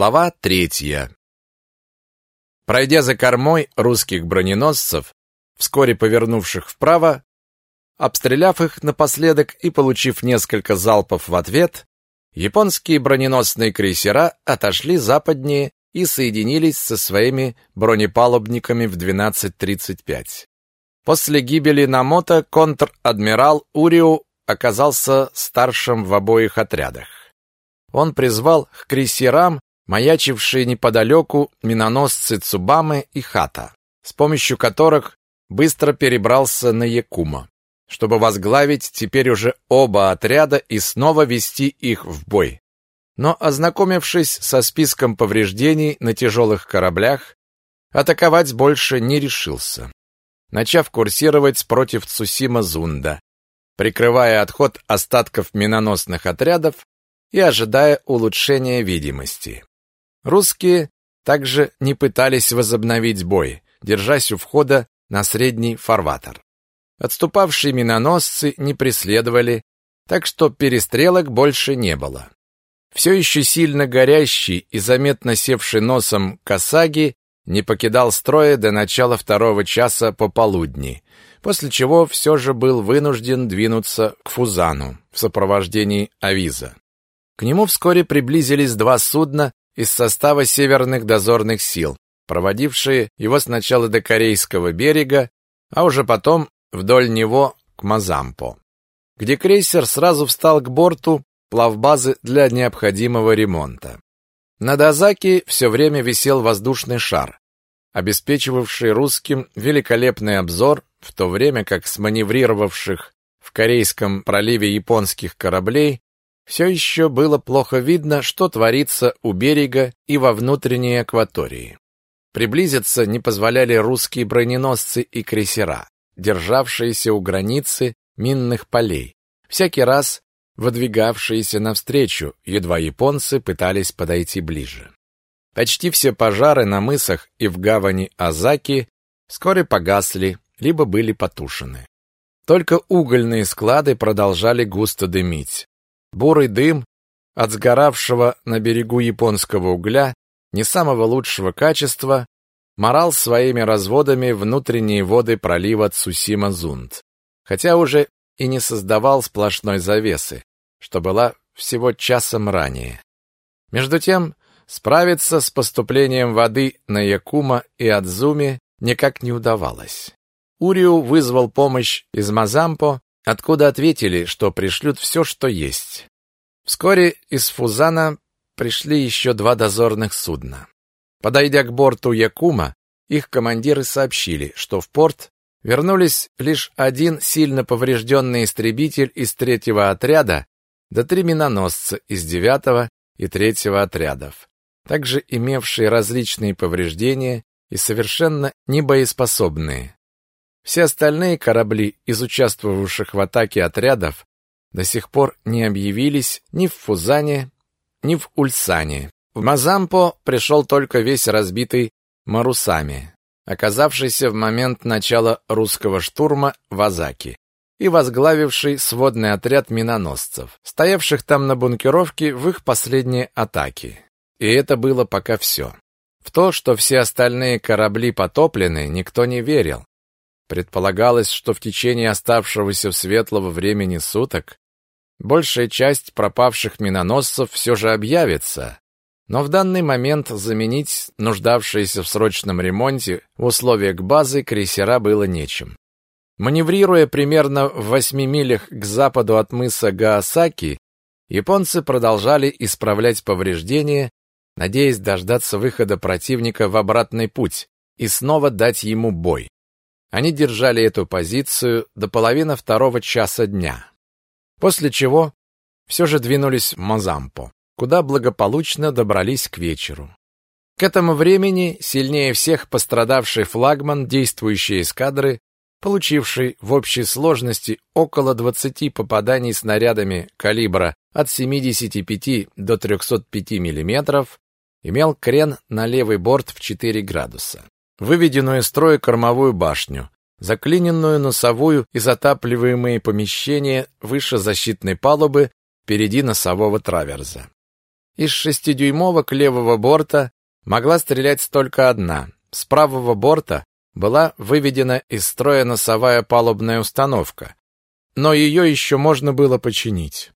Глава третья. Пройдя за кормой русских броненосцев, вскоре повернувших вправо, обстреляв их напоследок и получив несколько залпов в ответ, японские броненосные крейсера отошли западнее и соединились со своими бронепалубниками в 12.35. После гибели Намото контр-адмирал Уриу оказался старшим в обоих отрядах. Он призвал к крейсерам маячившие неподалеку миноносцы Цубамы и Хата, с помощью которых быстро перебрался на Якума, чтобы возглавить теперь уже оба отряда и снова вести их в бой. Но, ознакомившись со списком повреждений на тяжелых кораблях, атаковать больше не решился, начав курсировать против Цусима-Зунда, прикрывая отход остатков миноносных отрядов и ожидая улучшения видимости. Русские также не пытались возобновить бой, держась у входа на средний фарватер. Отступавшие миноносцы не преследовали, так что перестрелок больше не было. Все еще сильно горящий и заметно севший носом Касаги не покидал строя до начала второго часа пополудни, после чего все же был вынужден двинуться к Фузану в сопровождении Авиза. К нему вскоре приблизились два судна из состава северных дозорных сил, проводившие его сначала до Корейского берега, а уже потом вдоль него к Мазампо, где крейсер сразу встал к борту плавбазы для необходимого ремонта. Над Азаки все время висел воздушный шар, обеспечивавший русским великолепный обзор, в то время как с маневрировавших в Корейском проливе японских кораблей все еще было плохо видно, что творится у берега и во внутренней акватории. Приблизиться не позволяли русские броненосцы и крейсера, державшиеся у границы минных полей, всякий раз выдвигавшиеся навстречу, едва японцы пытались подойти ближе. Почти все пожары на мысах и в гавани Азаки вскоре погасли, либо были потушены. Только угольные склады продолжали густо дымить. Бурый дым от сгоравшего на берегу японского угля не самого лучшего качества морал своими разводами внутренние воды пролива Цусима-Зунд, хотя уже и не создавал сплошной завесы, что была всего часом ранее. Между тем, справиться с поступлением воды на Якума и Адзуми никак не удавалось. Уриу вызвал помощь из Мазампо откуда ответили, что пришлют все, что есть. Вскоре из Фузана пришли еще два дозорных судна. Подойдя к борту Якума, их командиры сообщили, что в порт вернулись лишь один сильно поврежденный истребитель из третьего отряда да три миноносца из девятого и третьего отрядов, также имевшие различные повреждения и совершенно небоеспособные. Все остальные корабли из участвовавших в атаке отрядов до сих пор не объявились ни в Фузане, ни в Ульсане. В Мазампо пришел только весь разбитый Марусами, оказавшийся в момент начала русского штурма в Азаки и возглавивший сводный отряд миноносцев, стоявших там на бункеровке в их последние атаки. И это было пока все. В то, что все остальные корабли потоплены, никто не верил. Предполагалось, что в течение оставшегося в светлого времени суток большая часть пропавших миноносцев все же объявится, но в данный момент заменить нуждавшиеся в срочном ремонте в условиях базы крейсера было нечем. Маневрируя примерно в восьми милях к западу от мыса Гаосаки, японцы продолжали исправлять повреждения, надеясь дождаться выхода противника в обратный путь и снова дать ему бой. Они держали эту позицию до половины второго часа дня. После чего все же двинулись в Мозампо, куда благополучно добрались к вечеру. К этому времени сильнее всех пострадавший флагман действующей эскадры, получивший в общей сложности около 20 попаданий снарядами калибра от 75 до 305 мм, имел крен на левый борт в 4 градуса выведенную из строя кормовую башню, заклиненную носовую и затапливаемые помещения выше защитной палубы впереди носового траверза. Из шестидюймовок левого борта могла стрелять только одна. С правого борта была выведена из строя носовая палубная установка, но ее еще можно было починить.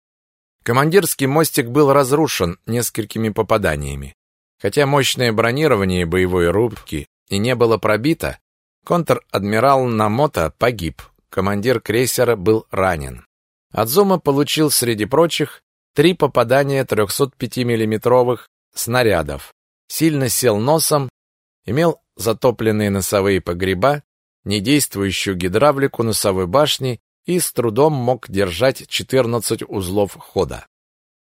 Командирский мостик был разрушен несколькими попаданиями. Хотя мощное бронирование боевой рубки и не было пробито, контр-адмирал Намото погиб. Командир крейсера был ранен. Адзума получил среди прочих три попадания 305 миллиметровых снарядов. Сильно сел носом, имел затопленные носовые погреба, недействующую гидравлику носовой башни и с трудом мог держать 14 узлов хода.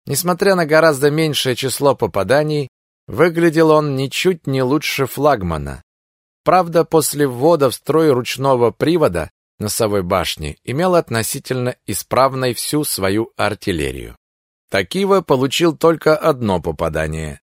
Несмотря на гораздо меньшее число попаданий, выглядел он ничуть не лучше флагмана. Правда, после ввода в строй ручного привода носовой башни имел относительно исправной всю свою артиллерию. Такива получил только одно попадание.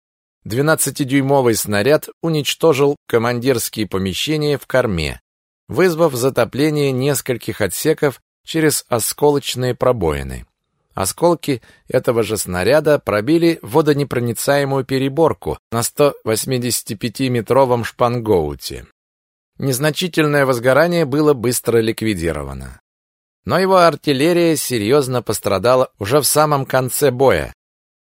12-дюймовый снаряд уничтожил командирские помещения в корме, вызвав затопление нескольких отсеков через осколочные пробоины. Осколки этого же снаряда пробили водонепроницаемую переборку на 185-метровом шпангоуте. Незначительное возгорание было быстро ликвидировано. Но его артиллерия серьезно пострадала уже в самом конце боя.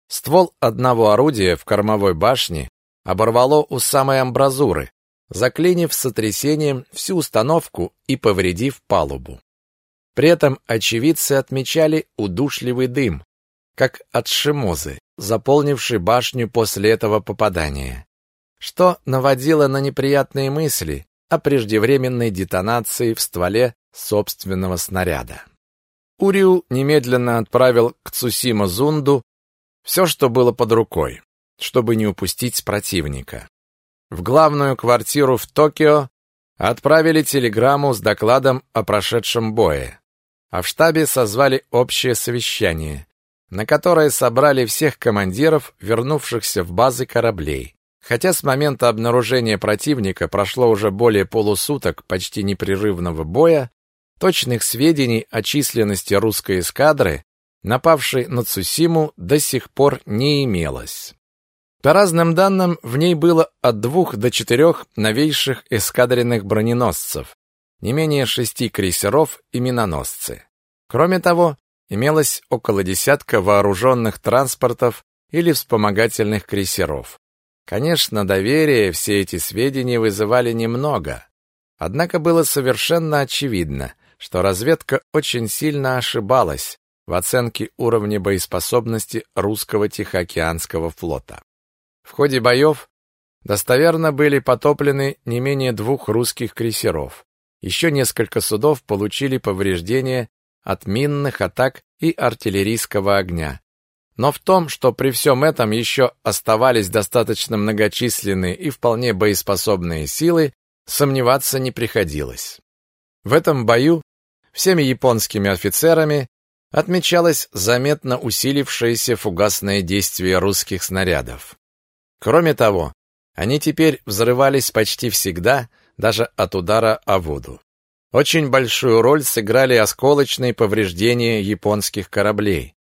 Ствол одного орудия в кормовой башне оборвало у самой амбразуры, заклинив сотрясением всю установку и повредив палубу. При этом очевидцы отмечали удушливый дым, как от шимозы, заполнивший башню после этого попадания, что наводило на неприятные мысли о преждевременной детонации в стволе собственного снаряда. Уриу немедленно отправил к Цусима-Зунду все, что было под рукой, чтобы не упустить противника. В главную квартиру в Токио отправили телеграмму с докладом о прошедшем бое а в штабе созвали общее совещание, на которое собрали всех командиров, вернувшихся в базы кораблей. Хотя с момента обнаружения противника прошло уже более полусуток почти непрерывного боя, точных сведений о численности русской эскадры, напавшей на Цусиму, до сих пор не имелось. По разным данным, в ней было от двух до четырех новейших эскадренных броненосцев, не менее шести крейсеров и миноносцы. Кроме того, имелось около десятка вооруженных транспортов или вспомогательных крейсеров. Конечно, доверие все эти сведения вызывали немного. Однако было совершенно очевидно, что разведка очень сильно ошибалась в оценке уровня боеспособности русского Тихоокеанского флота. В ходе боев достоверно были потоплены не менее двух русских крейсеров. Еще несколько судов получили повреждения от минных атак и артиллерийского огня. Но в том, что при всем этом еще оставались достаточно многочисленные и вполне боеспособные силы, сомневаться не приходилось. В этом бою всеми японскими офицерами отмечалось заметно усилившееся фугасное действие русских снарядов. Кроме того, они теперь взрывались почти всегда даже от удара о воду. Очень большую роль сыграли осколочные повреждения японских кораблей,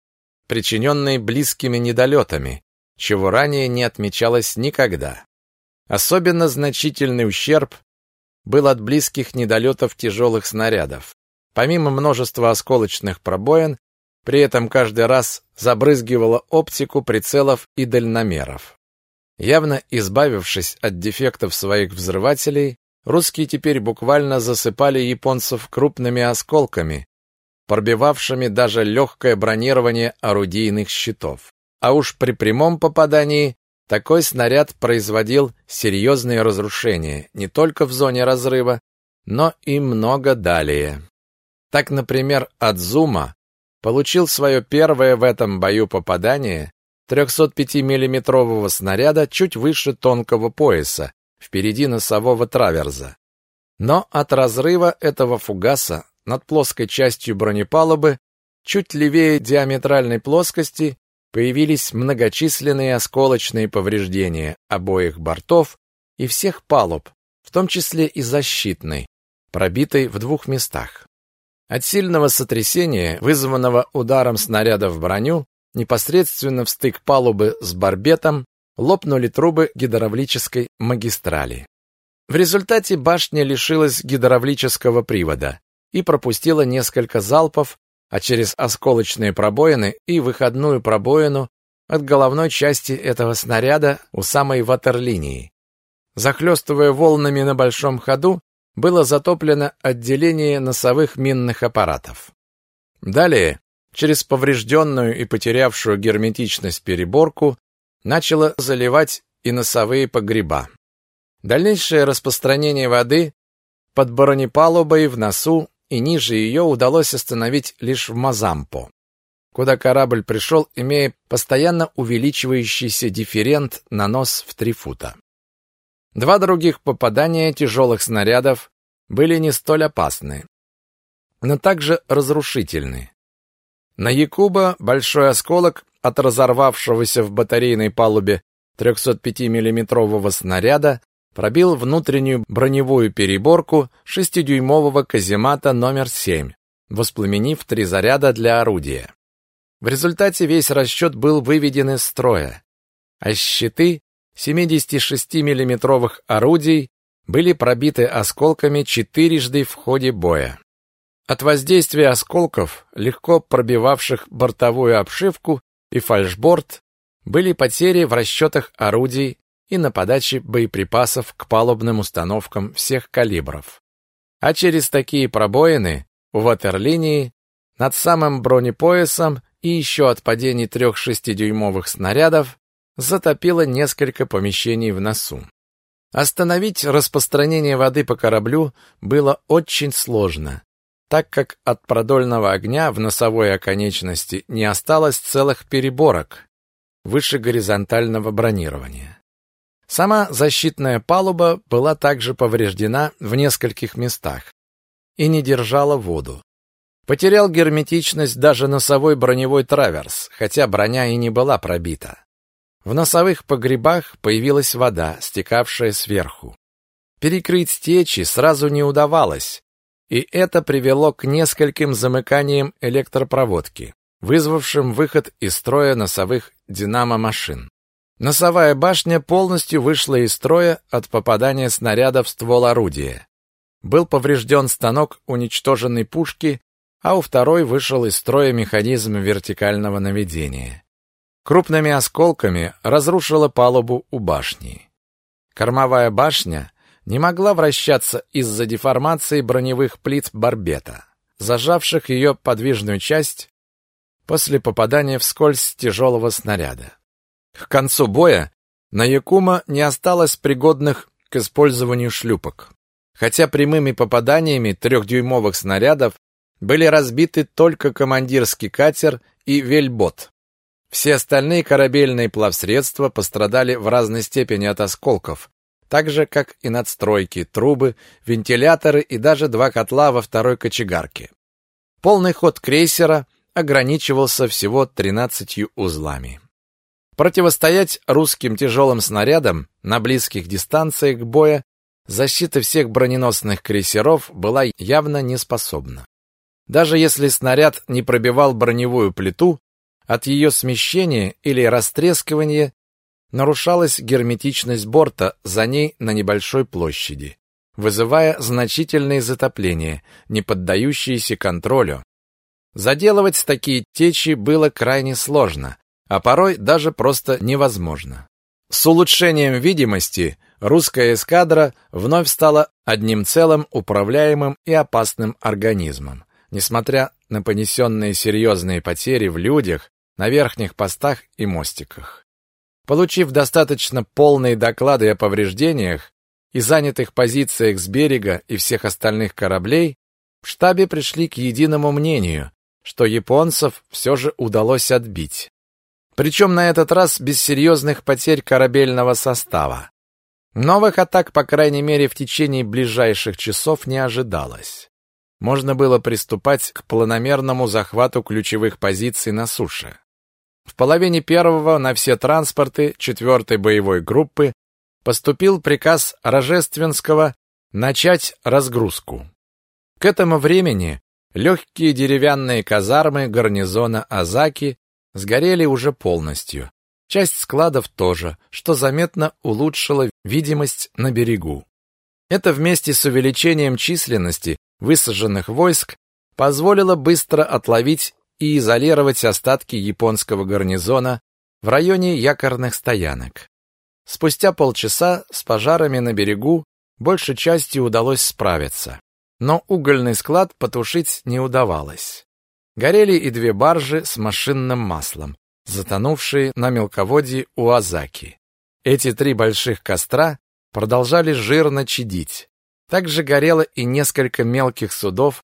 причиненные близкими недолетами, чего ранее не отмечалось никогда. Особенно значительный ущерб был от близких недолетов тяжелых снарядов. Помимо множества осколочных пробоин, при этом каждый раз забрызгивало оптику прицелов и дальномеров. Явно избавившись от дефектов своих взрывателей, Русские теперь буквально засыпали японцев крупными осколками, пробивавшими даже легкое бронирование орудийных щитов. А уж при прямом попадании такой снаряд производил серьезные разрушения не только в зоне разрыва, но и много далее. Так, например, Адзума получил свое первое в этом бою попадание 305 миллиметрового снаряда чуть выше тонкого пояса, впереди носового траверза. Но от разрыва этого фугаса над плоской частью бронепалубы, чуть левее диаметральной плоскости, появились многочисленные осколочные повреждения обоих бортов и всех палуб, в том числе и защитной, пробитой в двух местах. От сильного сотрясения, вызванного ударом снаряда в броню, непосредственно в стык палубы с барбетом, лопнули трубы гидравлической магистрали. В результате башня лишилась гидравлического привода и пропустила несколько залпов, а через осколочные пробоины и выходную пробоину от головной части этого снаряда у самой ватерлинии. Захлестывая волнами на большом ходу, было затоплено отделение носовых минных аппаратов. Далее, через поврежденную и потерявшую герметичность переборку, начало заливать и носовые погреба. Дальнейшее распространение воды под бронепалубой в носу и ниже ее удалось остановить лишь в Мазампо, куда корабль пришел, имея постоянно увеличивающийся дифферент на нос в три фута. Два других попадания тяжелых снарядов были не столь опасны, но также разрушительны. На Якуба большой осколок от разорвавшегося в батарейной палубе 305 миллиметрового снаряда пробил внутреннюю броневую переборку шестидюймового каземата номер 7, воспламенив три заряда для орудия. В результате весь расчет был выведен из строя, а щиты 76 миллиметровых орудий были пробиты осколками четырежды в ходе боя. От воздействия осколков, легко пробивавших бортовую обшивку и фальшборд, были потери в расчетах орудий и на подаче боеприпасов к палубным установкам всех калибров. А через такие пробоины у ватерлинии над самым бронепоясом и еще от падений трех шестидюймовых снарядов затопило несколько помещений в носу. Остановить распространение воды по кораблю было очень сложно, так как от продольного огня в носовой оконечности не осталось целых переборок выше горизонтального бронирования. Сама защитная палуба была также повреждена в нескольких местах и не держала воду. Потерял герметичность даже носовой броневой траверс, хотя броня и не была пробита. В носовых погребах появилась вода, стекавшая сверху. Перекрыть течи сразу не удавалось, и это привело к нескольким замыканиям электропроводки, вызвавшим выход из строя носовых динамо-машин. Носовая башня полностью вышла из строя от попадания снаряда в ствол орудия. Был поврежден станок уничтоженной пушки, а у второй вышел из строя механизм вертикального наведения. Крупными осколками разрушила палубу у башни. Кормовая башня не могла вращаться из-за деформации броневых плит барбета, зажавших ее подвижную часть после попадания вскользь тяжелого снаряда. К концу боя на Якума не осталось пригодных к использованию шлюпок. Хотя прямыми попаданиями трехдюймовых снарядов были разбиты только командирский катер и вельбот. Все остальные корабельные плавсредства пострадали в разной степени от осколков, так же, как и надстройки, трубы, вентиляторы и даже два котла во второй кочегарке. Полный ход крейсера ограничивался всего 13 узлами. Противостоять русским тяжелым снарядам на близких дистанциях боя защита всех броненосных крейсеров была явно неспособна. Даже если снаряд не пробивал броневую плиту, от ее смещения или растрескивания нарушалась герметичность борта за ней на небольшой площади, вызывая значительные затопления, не поддающиеся контролю. Заделывать такие течи было крайне сложно, а порой даже просто невозможно. С улучшением видимости русская эскадра вновь стала одним целым управляемым и опасным организмом. Несмотря на понесенные серьезные потери в людях, на верхних постах и мостиках. Получив достаточно полные доклады о повреждениях и занятых позициях с берега и всех остальных кораблей, в штабе пришли к единому мнению, что японцев все же удалось отбить. Причем на этот раз без серьезных потерь корабельного состава. Новых атак, по крайней мере, в течение ближайших часов не ожидалось. Можно было приступать к планомерному захвату ключевых позиций на суше. В половине первого на все транспорты четвертой боевой группы поступил приказ Рожественского начать разгрузку. К этому времени легкие деревянные казармы гарнизона Азаки сгорели уже полностью. Часть складов тоже, что заметно улучшило видимость на берегу. Это вместе с увеличением численности высаженных войск позволило быстро отловить и изолировать остатки японского гарнизона в районе якорных стоянок. Спустя полчаса с пожарами на берегу большей частью удалось справиться, но угольный склад потушить не удавалось. Горели и две баржи с машинным маслом, затонувшие на мелководье у Азаки. Эти три больших костра продолжали жирно чадить. Также горело и несколько мелких судов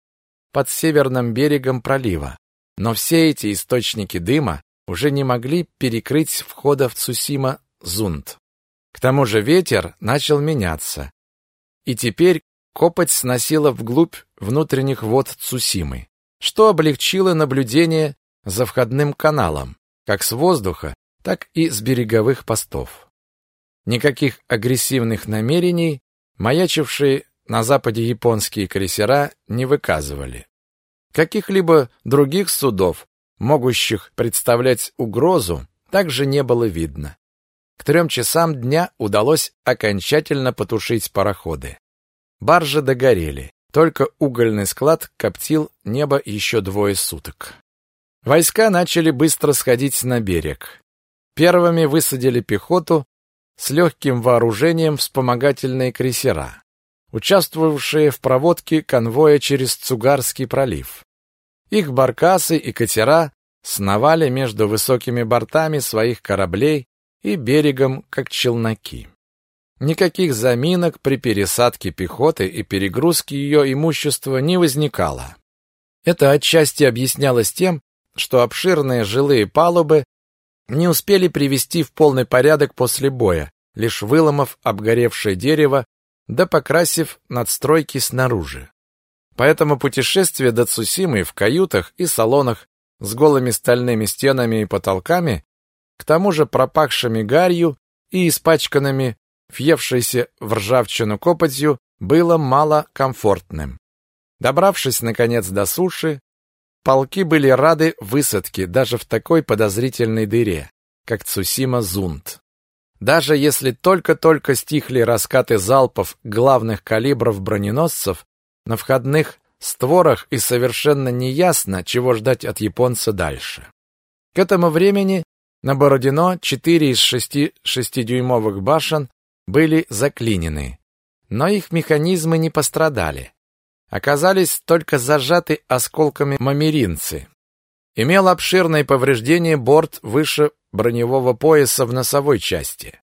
под северным берегом пролива. Но все эти источники дыма уже не могли перекрыть входа в Цусима-Зунд. К тому же ветер начал меняться, и теперь копоть сносила вглубь внутренних вод Цусимы, что облегчило наблюдение за входным каналом, как с воздуха, так и с береговых постов. Никаких агрессивных намерений маячившие на западе японские крейсера не выказывали. Каких-либо других судов, могущих представлять угрозу, также не было видно. К трем часам дня удалось окончательно потушить пароходы. Баржи догорели, только угольный склад коптил небо еще двое суток. Войска начали быстро сходить на берег. Первыми высадили пехоту с легким вооружением вспомогательные крейсера участвовавшие в проводке конвоя через Цугарский пролив. Их баркасы и катера сновали между высокими бортами своих кораблей и берегом, как челноки. Никаких заминок при пересадке пехоты и перегрузке ее имущества не возникало. Это отчасти объяснялось тем, что обширные жилые палубы не успели привести в полный порядок после боя, лишь выломав обгоревшее дерево да покрасив надстройки снаружи. Поэтому путешествие до Цусимы в каютах и салонах с голыми стальными стенами и потолками, к тому же пропахшими гарью и испачканными, въевшейся в ржавчину копотью, было мало комфортным. Добравшись, наконец, до суши, полки были рады высадке даже в такой подозрительной дыре, как Цусима-Зунд. Даже если только-только стихли раскаты залпов главных калибров броненосцев, на входных створах и совершенно неясно, чего ждать от японца дальше. К этому времени на Бородино четыре из шести шестидюймовых башен были заклинены, но их механизмы не пострадали. Оказались только зажаты осколками мамеринцы. Имел обширные повреждения борт выше броневого пояса в носовой части.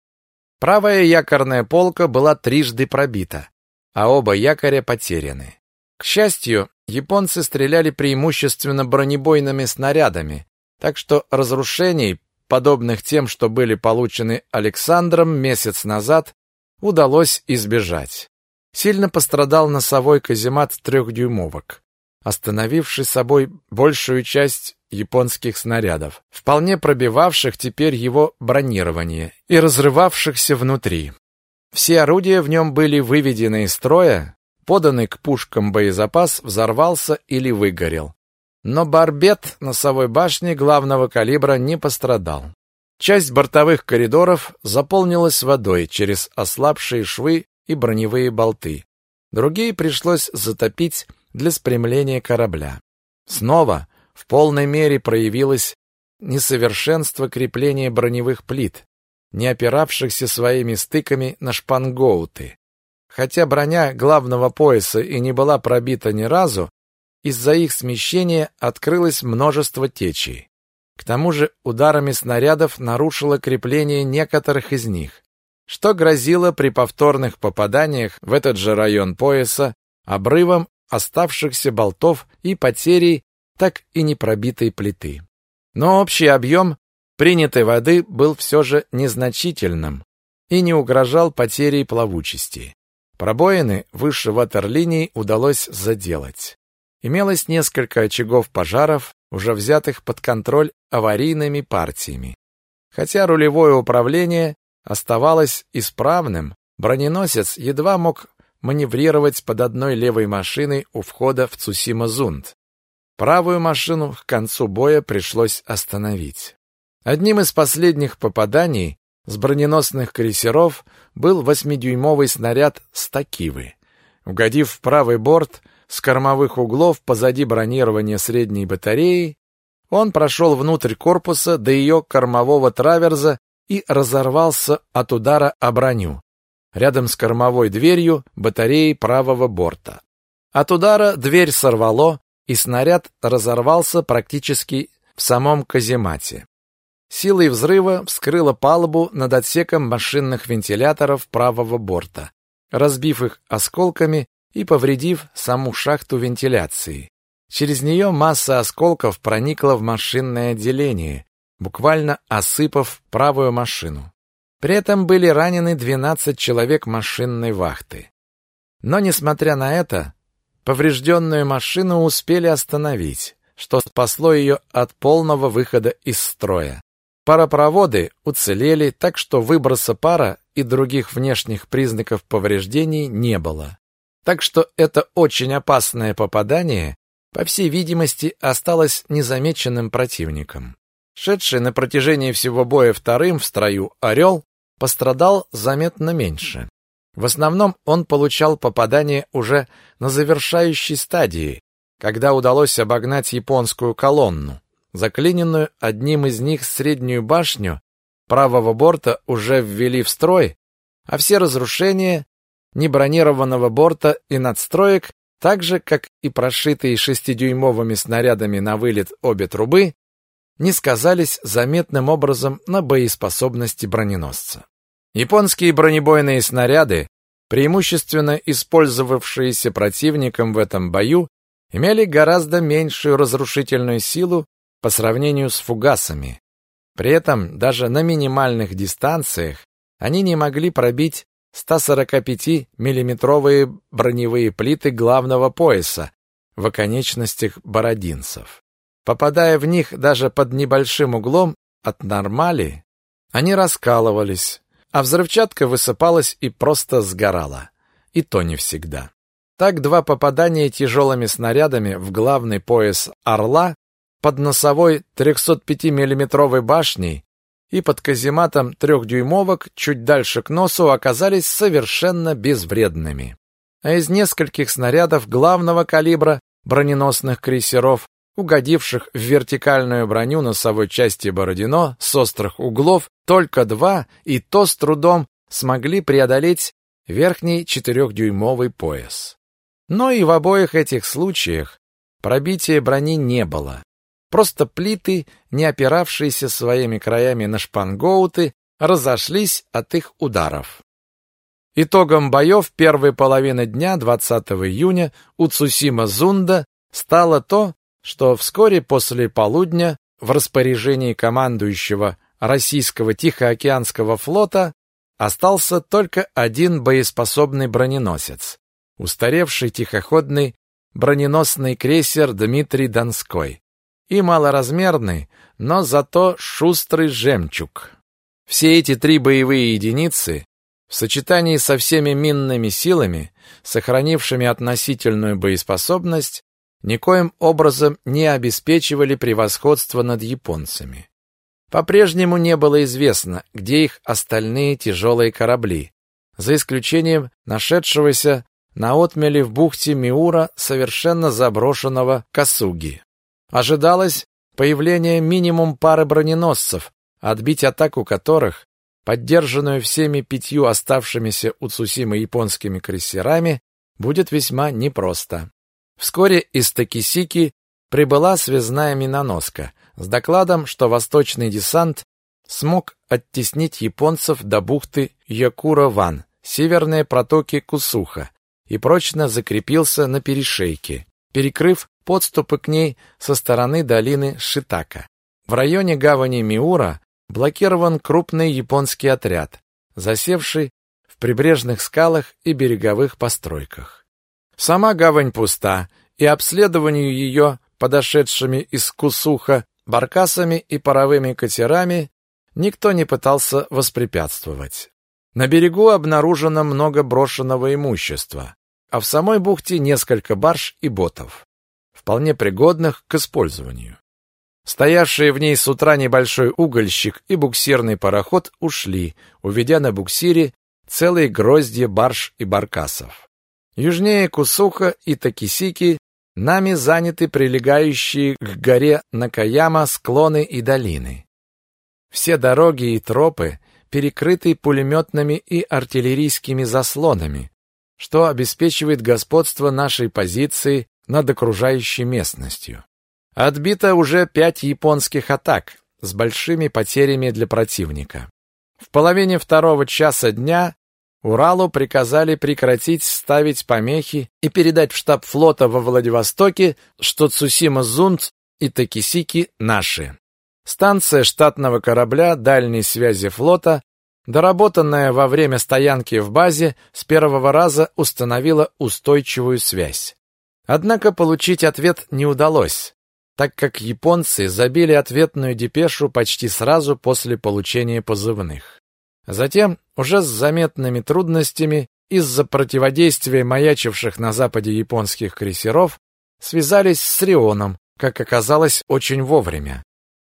Правая якорная полка была трижды пробита, а оба якоря потеряны. К счастью, японцы стреляли преимущественно бронебойными снарядами, так что разрушений, подобных тем, что были получены Александром месяц назад, удалось избежать. Сильно пострадал носовой каземат трехдюймовок, остановивший собой большую часть японских снарядов, вполне пробивавших теперь его бронирование и разрывавшихся внутри. Все орудия в нем были выведены из строя, поданный к пушкам боезапас взорвался или выгорел. Но барбет носовой башни главного калибра не пострадал. Часть бортовых коридоров заполнилась водой через ослабшие швы и броневые болты. Другие пришлось затопить для спрямления корабля. Снова в полной мере проявилось несовершенство крепления броневых плит, не опиравшихся своими стыками на шпангоуты. Хотя броня главного пояса и не была пробита ни разу, из-за их смещения открылось множество течей. К тому же ударами снарядов нарушило крепление некоторых из них, что грозило при повторных попаданиях в этот же район пояса обрывом оставшихся болтов и потерей так и не пробитой плиты. Но общий объем принятой воды был все же незначительным и не угрожал потерей плавучести. Пробоины выше ватерлинии удалось заделать. Имелось несколько очагов пожаров, уже взятых под контроль аварийными партиями. Хотя рулевое управление оставалось исправным, броненосец едва мог маневрировать под одной левой машиной у входа в Цусима-Зунд. Правую машину к концу боя пришлось остановить. Одним из последних попаданий с броненосных крейсеров был восьмидюймовый снаряд «Стакивы». Угодив в правый борт с кормовых углов позади бронирования средней батареи, он прошел внутрь корпуса до ее кормового траверза и разорвался от удара о броню, рядом с кормовой дверью батареи правого борта. От удара дверь сорвало, и снаряд разорвался практически в самом каземате. Силой взрыва вскрыла палубу над отсеком машинных вентиляторов правого борта, разбив их осколками и повредив саму шахту вентиляции. Через нее масса осколков проникла в машинное отделение, буквально осыпав правую машину. При этом были ранены 12 человек машинной вахты. Но, несмотря на это, поврежденную машину успели остановить, что спасло ее от полного выхода из строя. Паропроводы уцелели, так что выброса пара и других внешних признаков повреждений не было. Так что это очень опасное попадание, по всей видимости, осталось незамеченным противником. Шедший на протяжении всего боя вторым в строю «Орел» пострадал заметно меньше. В основном он получал попадание уже на завершающей стадии, когда удалось обогнать японскую колонну. Заклиненную одним из них среднюю башню правого борта уже ввели в строй, а все разрушения небронированного борта и надстроек, так же, как и прошитые шестидюймовыми снарядами на вылет обе трубы, не сказались заметным образом на боеспособности броненосца. Японские бронебойные снаряды, преимущественно использовавшиеся противником в этом бою, имели гораздо меньшую разрушительную силу по сравнению с фугасами. При этом даже на минимальных дистанциях они не могли пробить 145 миллиметровые броневые плиты главного пояса в оконечностях бородинцев. Попадая в них даже под небольшим углом от нормали, они раскалывались, а взрывчатка высыпалась и просто сгорала. И то не всегда. Так два попадания тяжелыми снарядами в главный пояс «Орла» под носовой 305 миллиметровой башней и под казематом трехдюймовок чуть дальше к носу оказались совершенно безвредными. А из нескольких снарядов главного калибра броненосных крейсеров угодивших в вертикальную броню носовой части Бородино с острых углов, только два, и то с трудом смогли преодолеть верхний четырехдюймовый пояс. Но и в обоих этих случаях пробития брони не было. Просто плиты, не опиравшиеся своими краями на шпангоуты, разошлись от их ударов. Итогом боев первой половины дня 20 июня у Цусима-Зунда стало то, что вскоре после полудня в распоряжении командующего российского Тихоокеанского флота остался только один боеспособный броненосец, устаревший тихоходный броненосный крейсер Дмитрий Донской и малоразмерный, но зато шустрый жемчуг. Все эти три боевые единицы в сочетании со всеми минными силами, сохранившими относительную боеспособность, никоим образом не обеспечивали превосходство над японцами. По-прежнему не было известно, где их остальные тяжелые корабли, за исключением нашедшегося на отмеле в бухте Миура совершенно заброшенного Касуги. Ожидалось появление минимум пары броненосцев, отбить атаку которых, поддержанную всеми пятью оставшимися у Цусимы японскими крейсерами, будет весьма непросто. Вскоре из Такисики прибыла связная миноноска с докладом, что восточный десант смог оттеснить японцев до бухты Якура-Ван, северные протоки Кусуха, и прочно закрепился на перешейке, перекрыв подступы к ней со стороны долины Шитака. В районе гавани Миура блокирован крупный японский отряд, засевший в прибрежных скалах и береговых постройках. Сама гавань пуста, и обследованию ее подошедшими из Кусуха баркасами и паровыми катерами никто не пытался воспрепятствовать. На берегу обнаружено много брошенного имущества, а в самой бухте несколько барж и ботов, вполне пригодных к использованию. Стоявшие в ней с утра небольшой угольщик и буксирный пароход ушли, уведя на буксире целые гроздья барж и баркасов. Южнее Кусуха и Такисики нами заняты прилегающие к горе Накаяма склоны и долины. Все дороги и тропы перекрыты пулеметными и артиллерийскими заслонами, что обеспечивает господство нашей позиции над окружающей местностью. Отбито уже пять японских атак с большими потерями для противника. В половине второго часа дня Уралу приказали прекратить ставить помехи и передать в штаб флота во Владивостоке, что Цусима-Зунд и Такисики наши. Станция штатного корабля дальней связи флота, доработанная во время стоянки в базе, с первого раза установила устойчивую связь. Однако получить ответ не удалось, так как японцы забили ответную депешу почти сразу после получения позывных. Затем, уже с заметными трудностями, из-за противодействия маячивших на западе японских крейсеров, связались с Рионом, как оказалось, очень вовремя.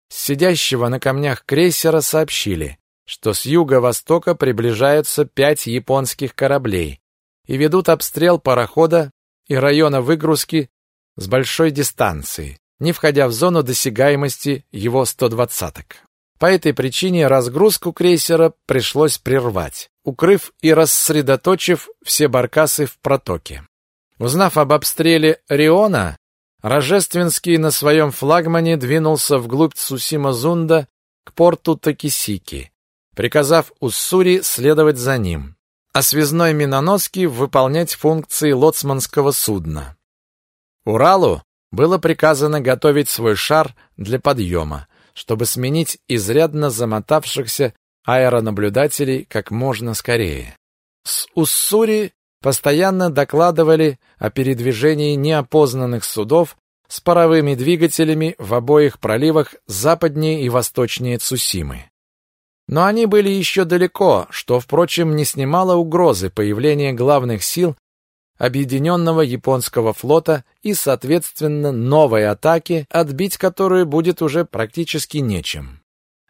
С сидящего на камнях крейсера сообщили, что с юго-востока приближаются пять японских кораблей и ведут обстрел парохода и района выгрузки с большой дистанции, не входя в зону досягаемости его 120-ок. По этой причине разгрузку крейсера пришлось прервать, укрыв и рассредоточив все баркасы в протоке. Узнав об обстреле Риона, Рожественский на своем флагмане двинулся вглубь Цусима-Зунда к порту Такисики, приказав Уссури следовать за ним, а связной Миноноски выполнять функции лоцманского судна. Уралу было приказано готовить свой шар для подъема, чтобы сменить изрядно замотавшихся аэронаблюдателей как можно скорее. С Уссури постоянно докладывали о передвижении неопознанных судов с паровыми двигателями в обоих проливах западнее и восточнее Цусимы. Но они были еще далеко, что, впрочем, не снимало угрозы появления главных сил объединенного японского флота и, соответственно, новой атаки, отбить которую будет уже практически нечем.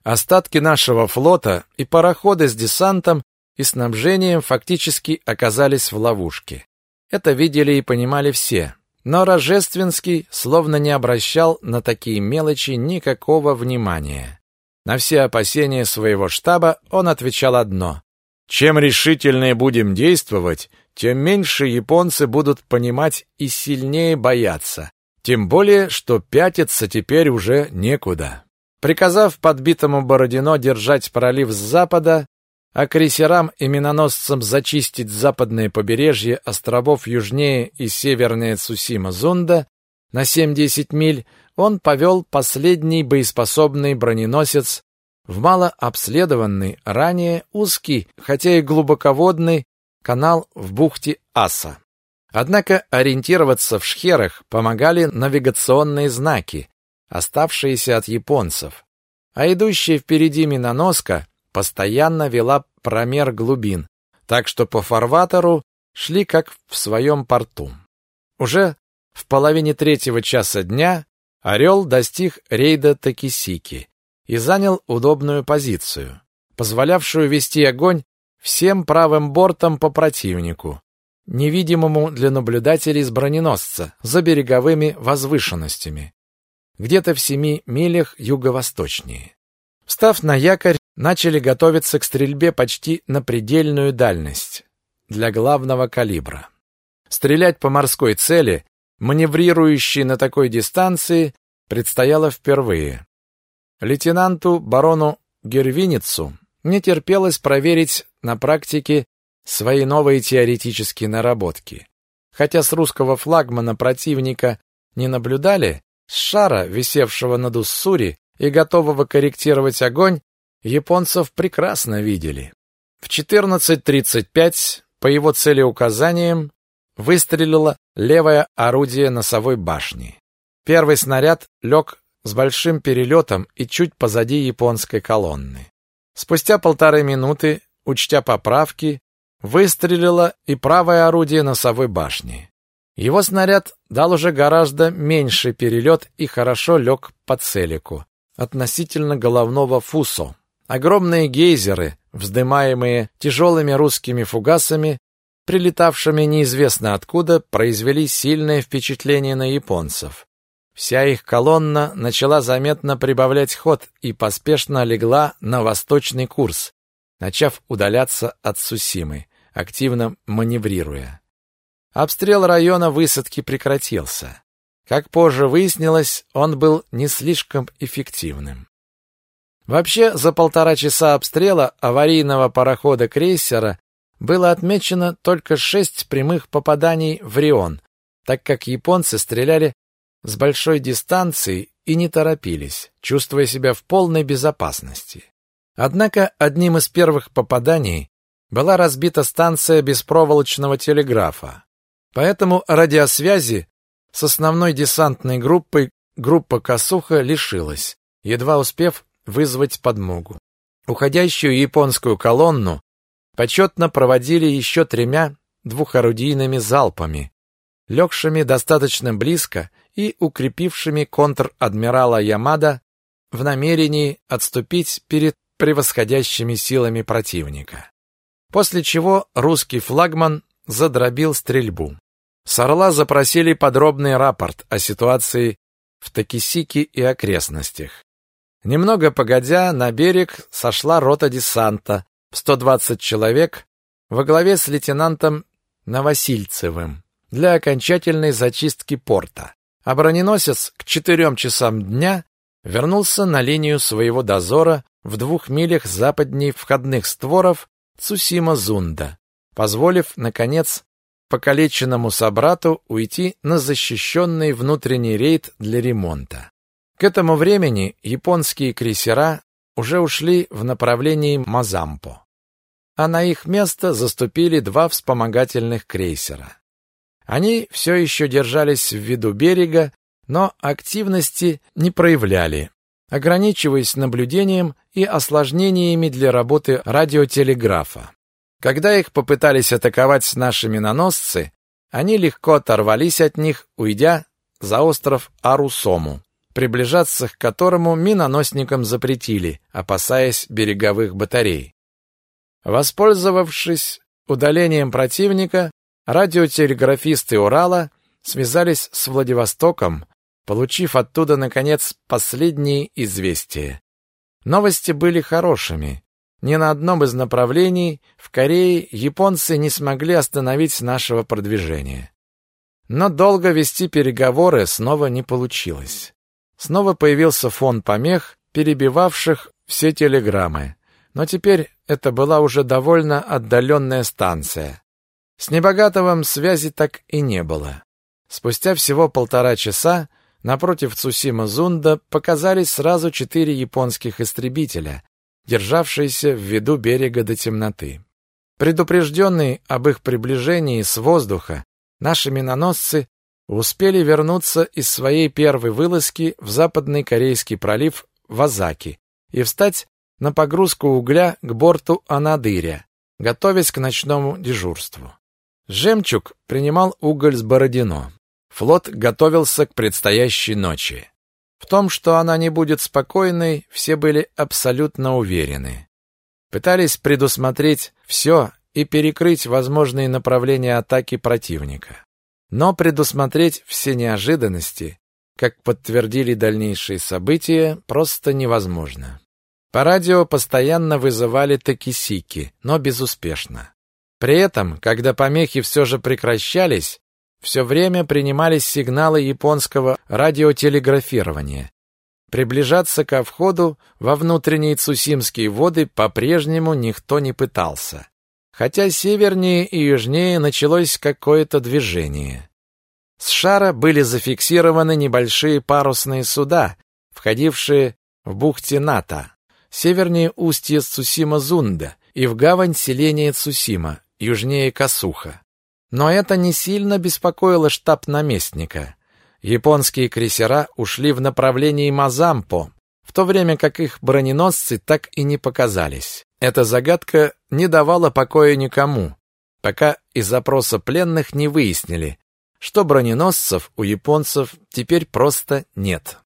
Остатки нашего флота и пароходы с десантом и снабжением фактически оказались в ловушке. Это видели и понимали все. Но Рожественский словно не обращал на такие мелочи никакого внимания. На все опасения своего штаба он отвечал одно. «Чем решительнее будем действовать, тем меньше японцы будут понимать и сильнее бояться. Тем более, что пятиться теперь уже некуда. Приказав подбитому Бородино держать пролив с запада, а крейсерам и миноносцам зачистить западное побережье островов южнее и севернее Цусима-Зунда на 7-10 миль, он повел последний боеспособный броненосец в малообследованный, ранее узкий, хотя и глубоководный канал в бухте Аса. Однако ориентироваться в шхерах помогали навигационные знаки, оставшиеся от японцев, а идущая впереди миноноска постоянно вела промер глубин, так что по фарватеру шли как в своем порту. Уже в половине третьего часа дня «Орел» достиг рейда Такисики и занял удобную позицию, позволявшую вести огонь всем правым бортом по противнику, невидимому для наблюдателей с броненосца, за береговыми возвышенностями, где-то в семи милях юго-восточнее. Встав на якорь, начали готовиться к стрельбе почти на предельную дальность для главного калибра. Стрелять по морской цели, маневрирующей на такой дистанции, предстояло впервые. Лейтенанту барону Гервиницу не терпелось проверить на практике свои новые теоретические наработки. Хотя с русского флагмана противника не наблюдали, с шара, висевшего над Уссури и готового корректировать огонь, японцев прекрасно видели. В 14.35 по его целеуказаниям выстрелило левое орудие носовой башни. Первый снаряд лег с большим перелетом и чуть позади японской колонны. Спустя полторы минуты, учтя поправки, выстрелило и правое орудие носовой башни. Его снаряд дал уже гораздо меньший перелет и хорошо лег по целику, относительно головного фусо. Огромные гейзеры, вздымаемые тяжелыми русскими фугасами, прилетавшими неизвестно откуда, произвели сильное впечатление на японцев. Вся их колонна начала заметно прибавлять ход и поспешно легла на восточный курс, начав удаляться от Сусимы, активно маневрируя. Обстрел района высадки прекратился. Как позже выяснилось, он был не слишком эффективным. Вообще, за полтора часа обстрела аварийного парохода-крейсера было отмечено только шесть прямых попаданий в Рион, так как японцы стреляли с большой дистанции и не торопились, чувствуя себя в полной безопасности. Однако одним из первых попаданий была разбита станция беспроволочного телеграфа. Поэтому радиосвязи с основной десантной группой группа Касуха лишилась, едва успев вызвать подмогу. Уходящую японскую колонну почетно проводили еще тремя двухорудийными залпами, легшими достаточно близко и укрепившими контр-адмирала Ямада в намерении отступить перед превосходящими силами противника. После чего русский флагман задробил стрельбу. С Орла запросили подробный рапорт о ситуации в Такисике и окрестностях. Немного погодя, на берег сошла рота десанта в 120 человек во главе с лейтенантом Новосильцевым для окончательной зачистки порта. А броненосец к четырем часам дня вернулся на линию своего дозора в двух милях западней входных створов Цусима-Зунда, позволив, наконец, покалеченному собрату уйти на защищенный внутренний рейд для ремонта. К этому времени японские крейсера уже ушли в направлении Мазампо, а на их место заступили два вспомогательных крейсера. Они все еще держались в виду берега, но активности не проявляли, ограничиваясь наблюдением и осложнениями для работы радиотелеграфа. Когда их попытались атаковать наши миноносцы, они легко оторвались от них, уйдя за остров Арусому, приближаться к которому миноносникам запретили, опасаясь береговых батарей. Воспользовавшись удалением противника, радиотелеграфисты Урала связались с Владивостоком, получив оттуда, наконец, последние известия. Новости были хорошими. Ни на одном из направлений в Корее японцы не смогли остановить нашего продвижения. Но долго вести переговоры снова не получилось. Снова появился фон помех, перебивавших все телеграммы. Но теперь это была уже довольно отдаленная станция. С Небогатовым связи так и не было. Спустя всего полтора часа напротив Цусима-Зунда показались сразу четыре японских истребителя, державшиеся в виду берега до темноты. Предупрежденные об их приближении с воздуха, наши миноносцы успели вернуться из своей первой вылазки в западный Корейский пролив Вазаки и встать на погрузку угля к борту Анадыря, готовясь к ночному дежурству. Жемчуг принимал уголь с Бородино. Флот готовился к предстоящей ночи. В том, что она не будет спокойной, все были абсолютно уверены. Пытались предусмотреть все и перекрыть возможные направления атаки противника. Но предусмотреть все неожиданности, как подтвердили дальнейшие события, просто невозможно. По радио постоянно вызывали такисики, но безуспешно. При этом, когда помехи все же прекращались, все время принимались сигналы японского радиотелеграфирования. Приближаться ко входу во внутренние Цусимские воды по-прежнему никто не пытался. Хотя севернее и южнее началось какое-то движение. С шара были зафиксированы небольшие парусные суда, входившие в бухте Ната, севернее устья Цусима-Зунда и в гавань селения Цусима, южнее Касуха. Но это не сильно беспокоило штаб наместника. Японские крейсера ушли в направлении Мазампо, в то время как их броненосцы так и не показались. Эта загадка не давала покоя никому, пока из запроса пленных не выяснили, что броненосцев у японцев теперь просто нет.